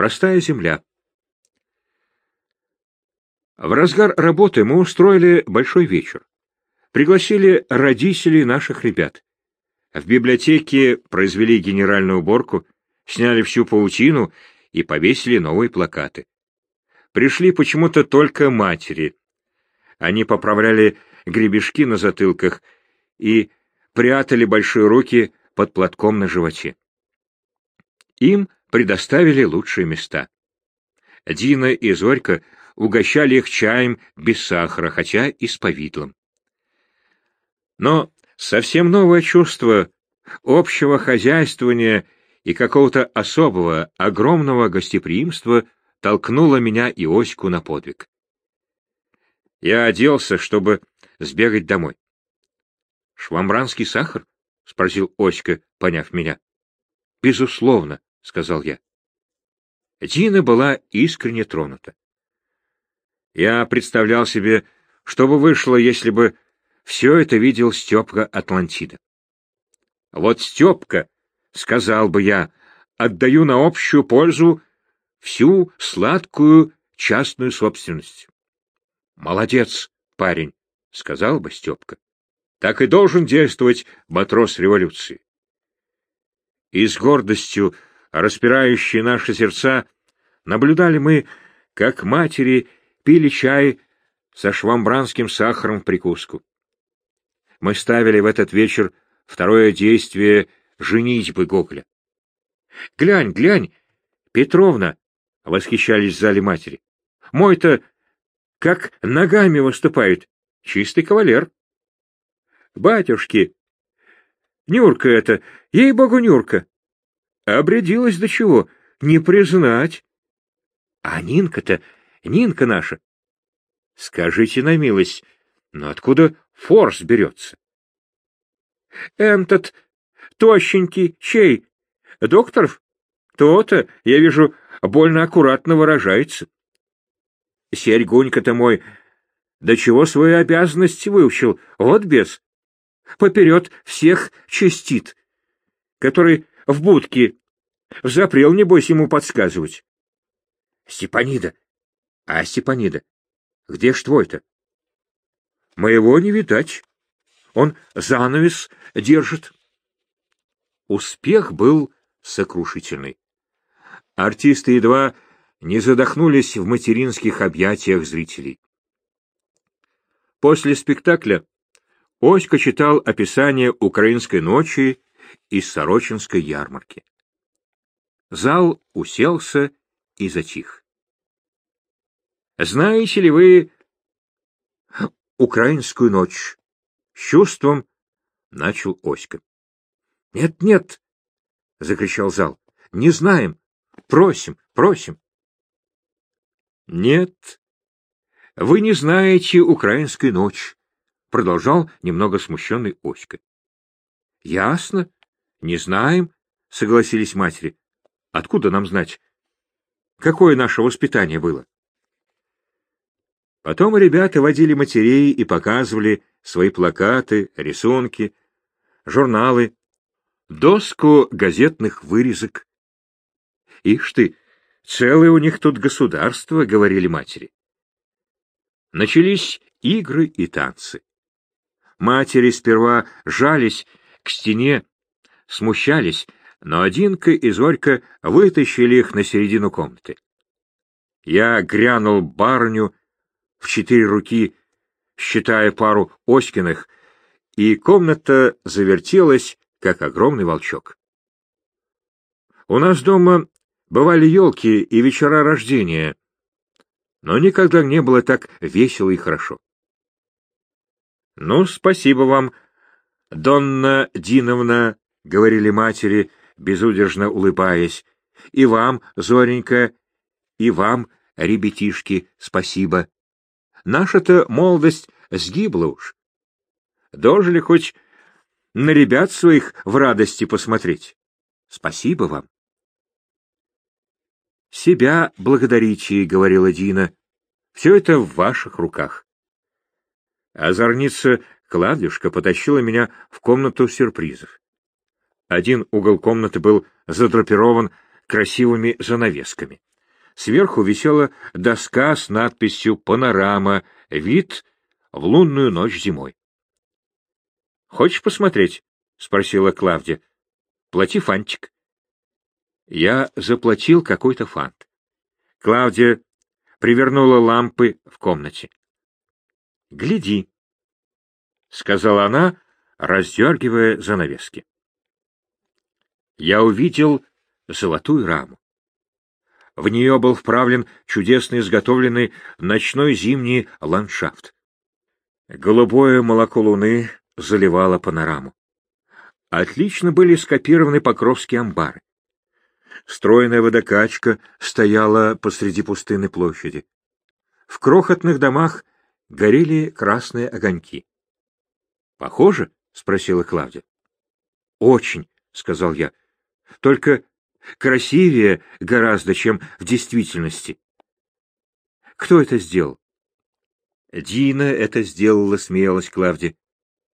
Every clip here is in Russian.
Простая земля. В разгар работы мы устроили большой вечер. Пригласили родителей наших ребят. В библиотеке произвели генеральную уборку, сняли всю паутину и повесили новые плакаты. Пришли почему-то только матери. Они поправляли гребешки на затылках и прятали большие руки под платком на животе. Им предоставили лучшие места. Дина и Зорька угощали их чаем без сахара, хотя и с повидлом. Но совсем новое чувство общего хозяйствования и какого-то особого, огромного гостеприимства толкнуло меня и Оську на подвиг. Я оделся, чтобы сбегать домой. — Швамбранский сахар? — спросил Оська, поняв меня. — Безусловно, — сказал я. Дина была искренне тронута. Я представлял себе, что бы вышло, если бы все это видел Степка Атлантида. Вот Степка, сказал бы я, отдаю на общую пользу всю сладкую частную собственность. Молодец, парень, сказал бы Степка. Так и должен действовать матрос революции. И с гордостью, распирающей наши сердца, наблюдали мы, как матери пили чай со швамбранским сахаром в прикуску. Мы ставили в этот вечер второе действие «Женитьбы Гоголя». «Глянь, глянь, Петровна!» — восхищались в зале матери. «Мой-то как ногами выступает, чистый кавалер». «Батюшки! Нюрка это, ей-богу, Нюрка! Обрядилась до чего, не признать!» А Нинка-то Нинка наша. Скажите на милость, но откуда форс берется? Этот тощенький чей? Докторов? То-то, я вижу, больно аккуратно выражается. Серьгунька-то мой, до чего свои обязанности выучил, вот бес. Поперед всех чистит, который в будке запрел, небось, ему подсказывать. Степанида, а Степанида? Где ж твой-то? Моего не видать. Он занавес держит. Успех был сокрушительный. Артисты едва не задохнулись в материнских объятиях зрителей. После спектакля Оська читал описание украинской ночи и Сорочинской ярмарки. Зал уселся и затих. Знаете ли вы украинскую ночь? С чувством начал Оська. Нет, нет, закричал зал. Не знаем. Просим, просим. Нет, вы не знаете украинской ночь, продолжал немного смущенный Оська. Ясно, не знаем, согласились матери. Откуда нам знать? Какое наше воспитание было? Потом ребята водили матерей и показывали свои плакаты, рисунки, журналы, доску газетных вырезок. Ишь ты, целое у них тут государство, — говорили матери. Начались игры и танцы. Матери сперва жались к стене, смущались, но Одинка и Зорька вытащили их на середину комнаты. Я грянул барню в четыре руки, считая пару Оськиных, и комната завертелась, как огромный волчок. У нас дома бывали елки и вечера рождения, но никогда не было так весело и хорошо. — Ну, спасибо вам, Донна Диновна, — говорили матери, безудержно улыбаясь, — и вам, Зоренька, и вам, ребятишки, спасибо. Наша-то молодость сгибла уж. Дожили хоть на ребят своих в радости посмотреть. Спасибо вам. Себя благодарите, — говорила Дина. Все это в ваших руках. Озорница Кладюшка потащила меня в комнату сюрпризов. Один угол комнаты был задрапирован красивыми занавесками. Сверху висела доска с надписью «Панорама. Вид в лунную ночь зимой». «Хочешь посмотреть?» — спросила Клавдия. «Плати фантик». Я заплатил какой-то фант. Клавдия привернула лампы в комнате. «Гляди», — сказала она, раздергивая занавески. Я увидел золотую раму. В нее был вправлен чудесно изготовленный ночной зимний ландшафт. Голубое молоко луны заливало панораму. Отлично были скопированы покровские амбары. Стройная водокачка стояла посреди пустынной площади. В крохотных домах горели красные огоньки. — Похоже? — спросила Клавдия. — Очень, — сказал я. — Только красивее гораздо, чем в действительности. — Кто это сделал? — Дина это сделала, — смеялась Клавдия.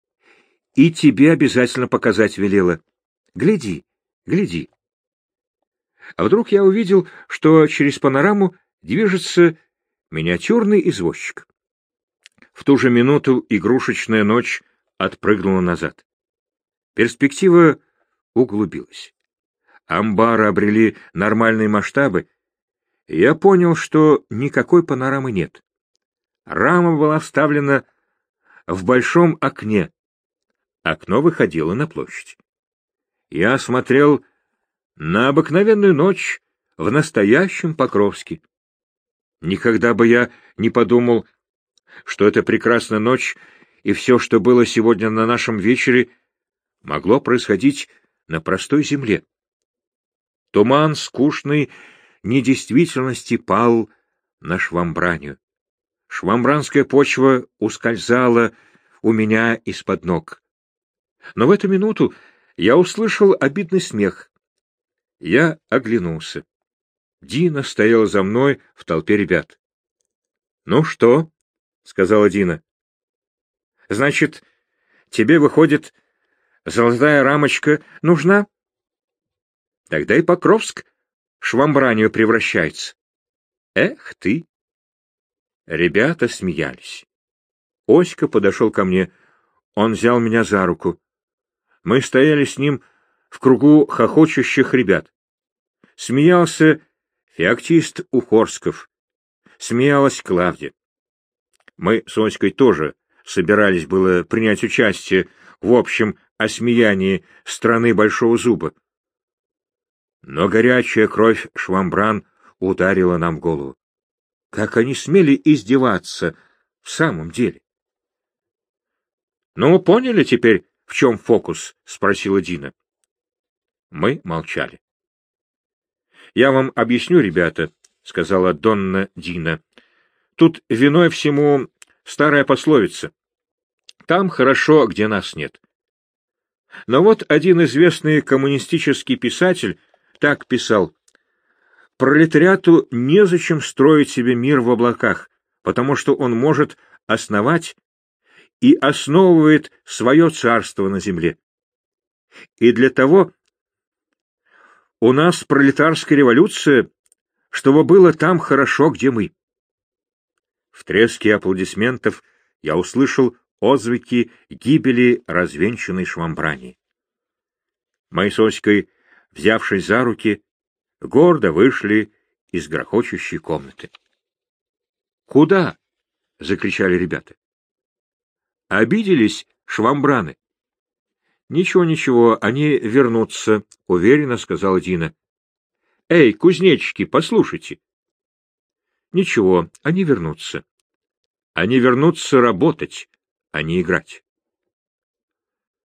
— И тебе обязательно показать велела. Гляди, гляди. А вдруг я увидел, что через панораму движется миниатюрный извозчик. В ту же минуту игрушечная ночь отпрыгнула назад. Перспектива углубилась. Амбары обрели нормальные масштабы, я понял, что никакой панорамы нет. Рама была вставлена в большом окне. Окно выходило на площадь. Я смотрел на обыкновенную ночь в настоящем Покровске. Никогда бы я не подумал, что эта прекрасная ночь и все, что было сегодня на нашем вечере, могло происходить на простой земле. Туман скучной недействительности пал на швамбранию. Швамбранская почва ускользала у меня из-под ног. Но в эту минуту я услышал обидный смех. Я оглянулся. Дина стояла за мной в толпе ребят. — Ну что? — сказала Дина. — Значит, тебе, выходит, золотая рамочка нужна? Тогда и Покровск швамбранию превращается. Эх ты! Ребята смеялись. Оська подошел ко мне. Он взял меня за руку. Мы стояли с ним в кругу хохочущих ребят. Смеялся феоктист Ухорсков. Смеялась Клавдия. Мы с Оськой тоже собирались было принять участие в общем осмеянии страны Большого Зуба. Но горячая кровь швамбран ударила нам в голову. Как они смели издеваться в самом деле? — Ну, поняли теперь, в чем фокус? — спросила Дина. Мы молчали. — Я вам объясню, ребята, — сказала Донна Дина. — Тут виной всему старая пословица. Там хорошо, где нас нет. Но вот один известный коммунистический писатель так писал. Пролетариату незачем строить себе мир в облаках, потому что он может основать и основывает свое царство на земле. И для того у нас пролетарская революция, чтобы было там хорошо, где мы. В треске аплодисментов я услышал отзвуки гибели развенчанной швамбрани. Мы с Оськой взявшись за руки, гордо вышли из грохочущей комнаты. «Куда?» — закричали ребята. «Обиделись швамбраны?» «Ничего, ничего, они вернутся», — уверенно сказала Дина. «Эй, кузнечики, послушайте». «Ничего, они вернутся. Они вернутся работать, а не играть».